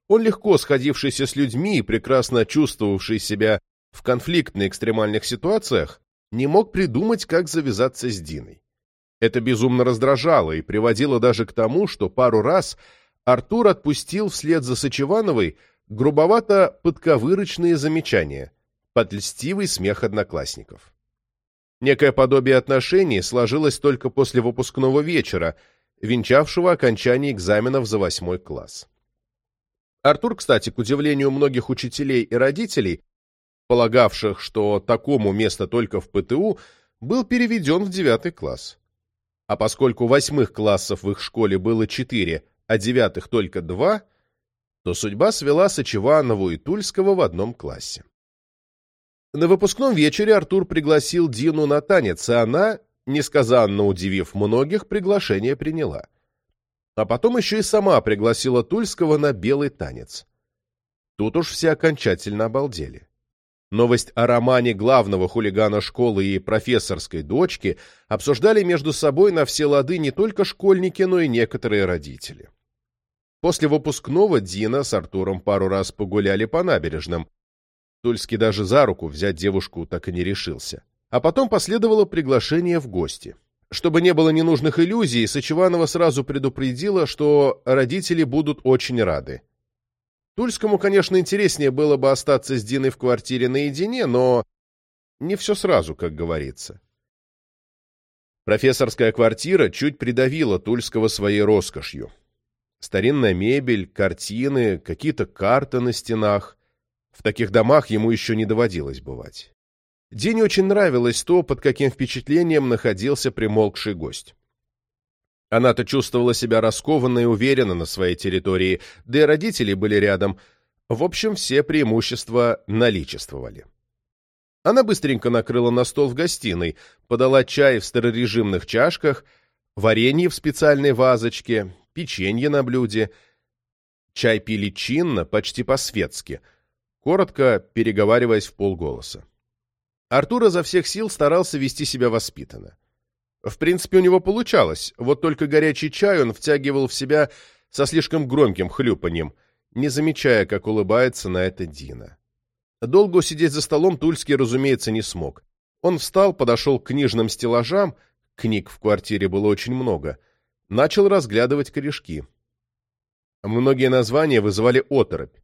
Он легко сходившийся с людьми и прекрасно чувствовавший себя в конфликтных экстремальных ситуациях, не мог придумать, как завязаться с Диной. Это безумно раздражало и приводило даже к тому, что пару раз Артур отпустил вслед за Сочевановой грубовато подковырочные замечания, под льстивый смех одноклассников. Некое подобие отношений сложилось только после выпускного вечера, венчавшего окончание экзаменов за восьмой класс. Артур, кстати, к удивлению многих учителей и родителей, полагавших, что такому место только в ПТУ, был переведен в девятый класс. А поскольку восьмых классов в их школе было четыре, а девятых только два, то судьба свела Сочеванову и Тульского в одном классе. На выпускном вечере Артур пригласил Дину на танец, и она, несказанно удивив многих, приглашение приняла. А потом еще и сама пригласила Тульского на белый танец. Тут уж все окончательно обалдели. Новость о романе главного хулигана школы и профессорской дочки обсуждали между собой на все лады не только школьники, но и некоторые родители. После выпускного Дина с Артуром пару раз погуляли по набережным. Тульский даже за руку взять девушку так и не решился. А потом последовало приглашение в гости. Чтобы не было ненужных иллюзий, Сочеванова сразу предупредила, что родители будут очень рады. Тульскому, конечно, интереснее было бы остаться с Диной в квартире наедине, но не все сразу, как говорится. Профессорская квартира чуть придавила Тульского своей роскошью. Старинная мебель, картины, какие-то карты на стенах. В таких домах ему еще не доводилось бывать. Дине очень нравилось то, под каким впечатлением находился примолкший гость. Она-то чувствовала себя раскованно и уверенно на своей территории, да и родители были рядом. В общем, все преимущества наличествовали. Она быстренько накрыла на стол в гостиной, подала чай в старорежимных чашках, варенье в специальной вазочке, печенье на блюде. Чай пили чинно, почти по-светски, коротко переговариваясь в полголоса. Артур изо всех сил старался вести себя воспитанно. В принципе, у него получалось, вот только горячий чай он втягивал в себя со слишком громким хлюпаньем, не замечая, как улыбается на это Дина. Долго сидеть за столом Тульский, разумеется, не смог. Он встал, подошел к книжным стеллажам, книг в квартире было очень много, начал разглядывать корешки. Многие названия вызывали оторопь.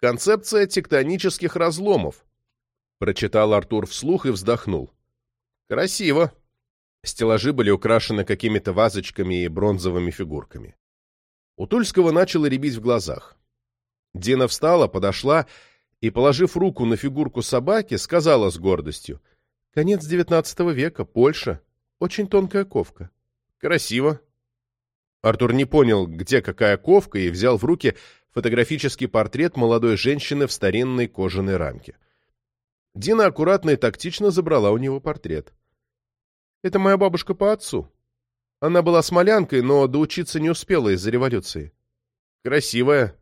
«Концепция тектонических разломов», — прочитал Артур вслух и вздохнул. «Красиво», Стеллажи были украшены какими-то вазочками и бронзовыми фигурками. У Тульского начало рябить в глазах. Дина встала, подошла и, положив руку на фигурку собаки, сказала с гордостью. «Конец девятнадцатого века, Польша. Очень тонкая ковка. Красиво». Артур не понял, где какая ковка, и взял в руки фотографический портрет молодой женщины в старинной кожаной рамке. Дина аккуратно и тактично забрала у него портрет. Это моя бабушка по отцу. Она была смолянкой, но доучиться не успела из-за революции. Красивая,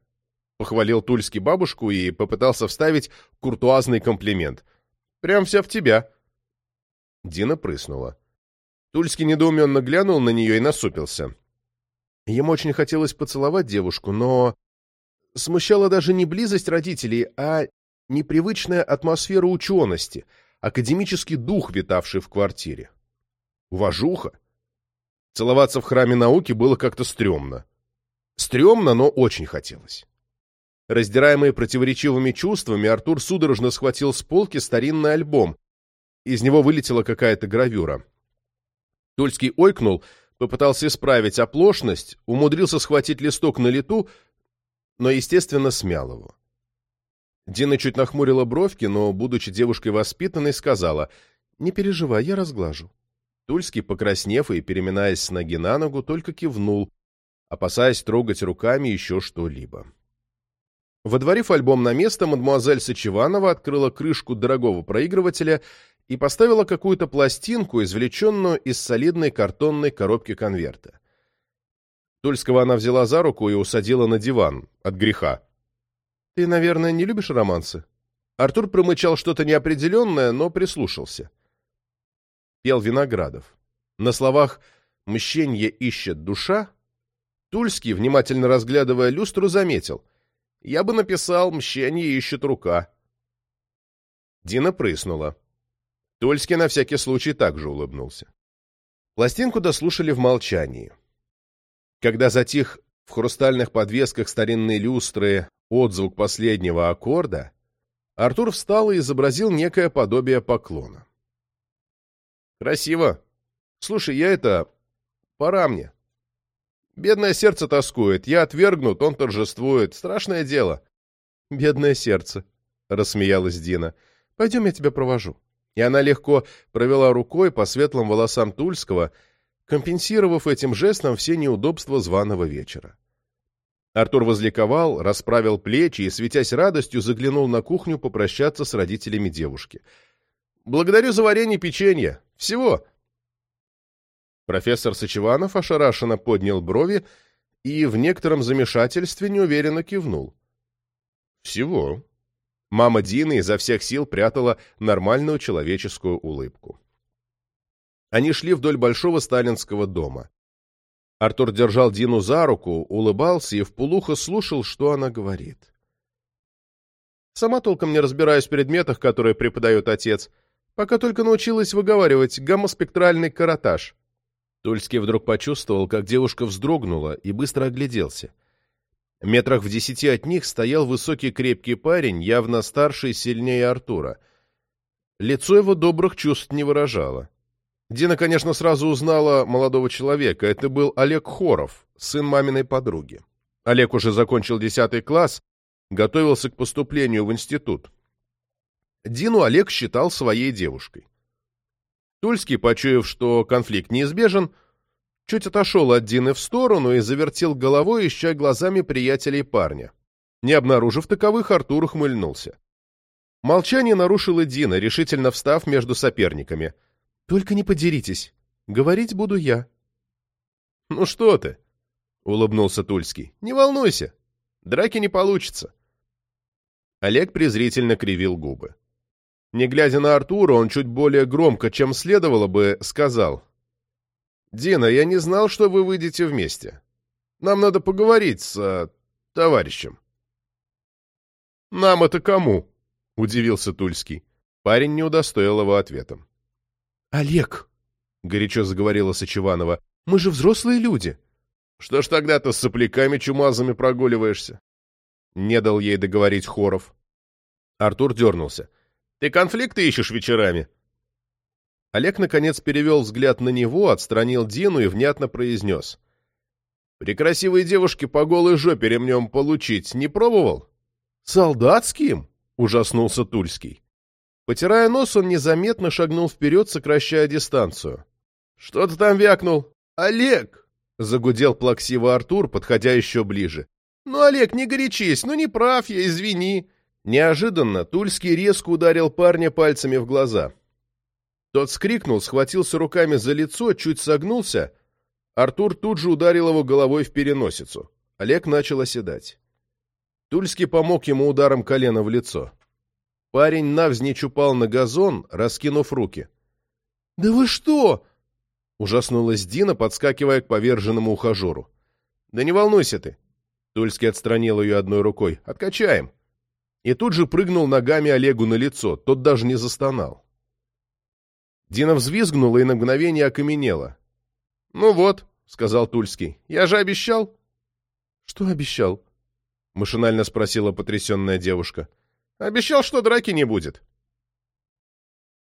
— похвалил Тульский бабушку и попытался вставить куртуазный комплимент. «Прям вся в тебя». Дина прыснула. Тульский недоуменно глянул на нее и насупился. Ему очень хотелось поцеловать девушку, но смущала даже не близость родителей, а непривычная атмосфера учености, академический дух, витавший в квартире. Уважуха. Целоваться в храме науки было как-то стрёмно. Стрёмно, но очень хотелось. Раздираемый противоречивыми чувствами, Артур судорожно схватил с полки старинный альбом. Из него вылетела какая-то гравюра. Тульский ойкнул, попытался исправить оплошность, умудрился схватить листок на лету, но, естественно, смял его. Дина чуть нахмурила бровки, но, будучи девушкой воспитанной, сказала, «Не переживай, я разглажу». Тульский, покраснев и переминаясь с ноги на ногу, только кивнул, опасаясь трогать руками еще что-либо. Водворив альбом на место, мадемуазель Сычеванова открыла крышку дорогого проигрывателя и поставила какую-то пластинку, извлеченную из солидной картонной коробки конверта. Тульского она взяла за руку и усадила на диван, от греха. «Ты, наверное, не любишь романсы?» Артур промычал что-то неопределенное, но прислушался пел Виноградов. На словах «мщенье ищет душа» Тульский, внимательно разглядывая люстру, заметил «Я бы написал «мщенье ищет рука». Дина прыснула. Тульский на всякий случай также улыбнулся. Пластинку дослушали в молчании. Когда затих в хрустальных подвесках старинной люстры отзвук последнего аккорда, Артур встал и изобразил некое подобие поклона. Красиво. Слушай, я это... Пора мне. Бедное сердце тоскует. Я отвергнут, он торжествует. Страшное дело. Бедное сердце, — рассмеялась Дина. Пойдем, я тебя провожу. И она легко провела рукой по светлым волосам Тульского, компенсировав этим жестом все неудобства званого вечера. Артур возликовал, расправил плечи и, светясь радостью, заглянул на кухню попрощаться с родителями девушки. «Благодарю за варенье печенья. Всего!» Профессор Сочеванов ошарашенно поднял брови и в некотором замешательстве неуверенно кивнул. «Всего». Мама Дины изо всех сил прятала нормальную человеческую улыбку. Они шли вдоль большого сталинского дома. Артур держал Дину за руку, улыбался и вполухо слушал, что она говорит. «Сама толком не разбираюсь в предметах, которые преподает отец, пока только научилась выговаривать гаммоспектральный каратаж». Тульский вдруг почувствовал, как девушка вздрогнула и быстро огляделся. Метрах в десяти от них стоял высокий крепкий парень, явно старше и сильнее Артура. Лицо его добрых чувств не выражало. Дина, конечно, сразу узнала молодого человека. Это был Олег Хоров, сын маминой подруги. Олег уже закончил десятый класс, готовился к поступлению в институт. Дину Олег считал своей девушкой. Тульский, почуяв, что конфликт неизбежен, чуть отошел от Дины в сторону и завертел головой, ища глазами приятелей парня. Не обнаружив таковых, Артур ухмыльнулся. Молчание нарушила Дина, решительно встав между соперниками. «Только не подеритесь. Говорить буду я». «Ну что ты?» — улыбнулся Тульский. «Не волнуйся. Драки не получится». Олег презрительно кривил губы. Не глядя на Артура, он чуть более громко, чем следовало бы, сказал. «Дина, я не знал, что вы выйдете вместе. Нам надо поговорить с... Э, товарищем». «Нам это кому?» — удивился Тульский. Парень не удостоил его ответом. «Олег!» — горячо заговорила Сочеванова. «Мы же взрослые люди!» «Что ж тогда ты с сопляками чумазами прогуливаешься?» Не дал ей договорить Хоров. Артур дернулся. «Ты конфликты ищешь вечерами?» Олег, наконец, перевел взгляд на него, отстранил Дину и внятно произнес. «При красивой девушке по голой жопе ремнем получить не пробовал?» «Солдатским?» — ужаснулся Тульский. Потирая нос, он незаметно шагнул вперед, сокращая дистанцию. «Что ты там вякнул?» «Олег!» — загудел плаксиво Артур, подходя еще ближе. «Ну, Олег, не горячись, ну не прав я, извини». Неожиданно Тульский резко ударил парня пальцами в глаза. Тот скрикнул, схватился руками за лицо, чуть согнулся. Артур тут же ударил его головой в переносицу. Олег начал оседать. Тульский помог ему ударом колена в лицо. Парень навзничь упал на газон, раскинув руки. «Да вы что?» — ужаснулась Дина, подскакивая к поверженному ухажеру. «Да не волнуйся ты!» Тульский отстранил ее одной рукой. «Откачаем!» И тут же прыгнул ногами Олегу на лицо, тот даже не застонал. Дина взвизгнула и на мгновение окаменела. «Ну вот», — сказал Тульский, — «я же обещал». «Что обещал?» — машинально спросила потрясенная девушка. «Обещал, что драки не будет».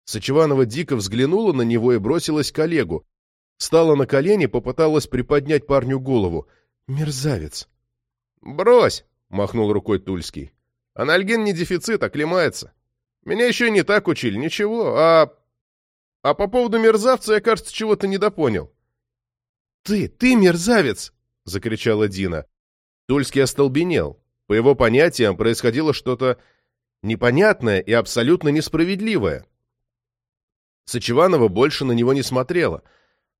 Сочеванова дико взглянула на него и бросилась к Олегу. Встала на колени, попыталась приподнять парню голову. «Мерзавец!» «Брось!» — махнул рукой Тульский. «Анальгин не дефицит, оклемается. Меня еще и не так учили, ничего, а а по поводу мерзавца я, кажется, чего-то недопонял. «Ты, ты мерзавец!» — закричала Дина. Тульский остолбенел. По его понятиям происходило что-то непонятное и абсолютно несправедливое. Сочеванова больше на него не смотрела.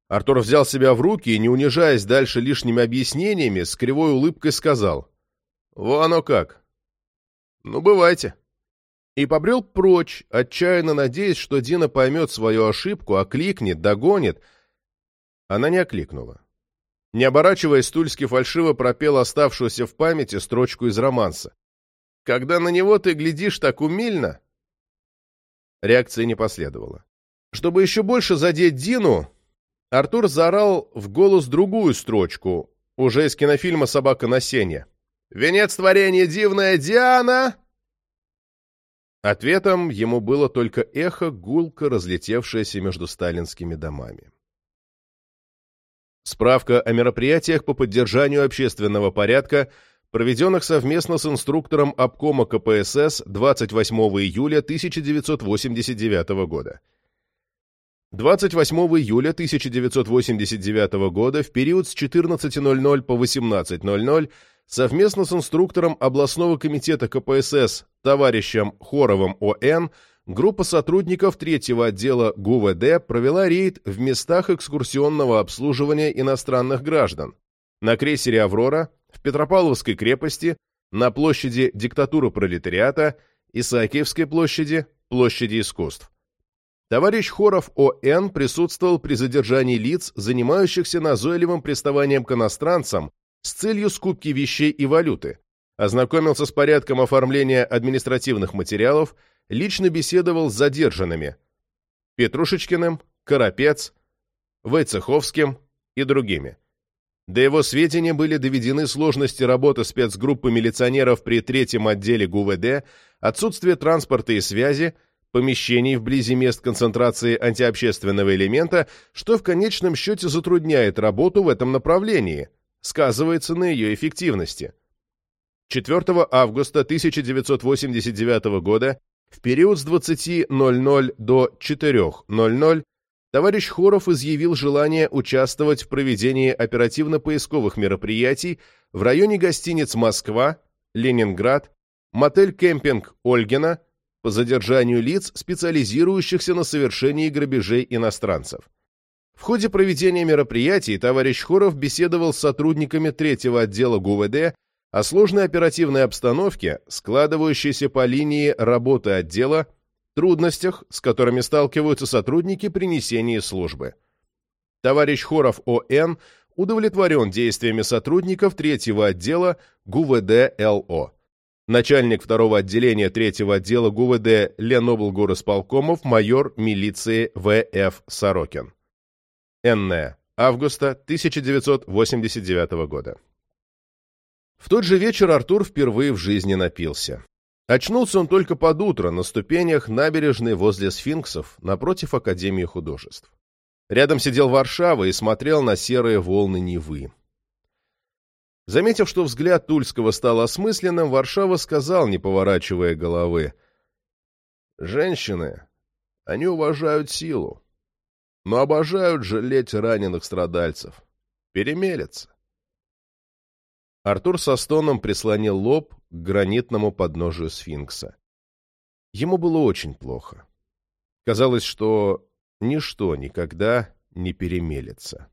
Артур взял себя в руки и, не унижаясь дальше лишними объяснениями, с кривой улыбкой сказал. «Во оно как! Ну, бывайте!» И побрел прочь, отчаянно надеясь, что Дина поймет свою ошибку, окликнет, догонит. Она не окликнула. Не оборачиваясь, Тульский фальшиво пропел оставшуюся в памяти строчку из романса. «Когда на него ты глядишь так умильно...» Реакции не последовало. Чтобы еще больше задеть Дину, Артур заорал в голос другую строчку, уже из кинофильма «Собака на сене». «Венец творения дивная Диана!» Ответом ему было только эхо, гулко разлетевшееся между сталинскими домами. Справка о мероприятиях по поддержанию общественного порядка, проведенных совместно с инструктором обкома КПСС 28 июля 1989 года. 28 июля 1989 года в период с 14.00 по 18.00 совместно с инструктором областного комитета КПСС товарищем Хоровым ОН группа сотрудников третьего отдела ГУВД провела рейд в местах экскурсионного обслуживания иностранных граждан на крейсере «Аврора», в Петропавловской крепости, на площади диктатуры пролетариата, Исаакиевской площади, площади искусств. Товарищ Хоров О.Н. присутствовал при задержании лиц, занимающихся назойливым приставанием к иностранцам с целью скупки вещей и валюты, ознакомился с порядком оформления административных материалов, лично беседовал с задержанными Петрушечкиным, Карапец, Войцеховским и другими. До его сведения были доведены сложности работы спецгруппы милиционеров при третьем отделе ГУВД, отсутствие транспорта и связи, помещений вблизи мест концентрации антиобщественного элемента, что в конечном счете затрудняет работу в этом направлении, сказывается на ее эффективности. 4 августа 1989 года в период с 20.00 до 4.00 товарищ Хоров изъявил желание участвовать в проведении оперативно-поисковых мероприятий в районе гостиниц «Москва», «Ленинград», мотель-кемпинг «Ольгина» по задержанию лиц, специализирующихся на совершении грабежей иностранцев. В ходе проведения мероприятий товарищ Хоров беседовал с сотрудниками третьего отдела ГУВД о сложной оперативной обстановке, складывающейся по линии работы отдела, трудностях, с которыми сталкиваются сотрудники при несении службы. Товарищ Хоров О.Н. удовлетворен действиями сотрудников третьего отдела ГУВД ЛО. Начальник второго отделения третьего отдела ГУВД Леноблгоросполкомов майор милиции В.Ф. Сорокин. Н. Августа 1989 года. В тот же вечер Артур впервые в жизни напился. Очнулся он только под утро на ступенях набережной возле сфинксов напротив Академии художеств. Рядом сидел Варшава и смотрел на серые волны Невы. Заметив, что взгляд Тульского стал осмысленным, Варшава сказал, не поворачивая головы, «Женщины, они уважают силу, но обожают жалеть раненых страдальцев. Перемелятся. Артур со стоном прислонил лоб к гранитному подножию сфинкса. Ему было очень плохо. Казалось, что ничто никогда не перемелется.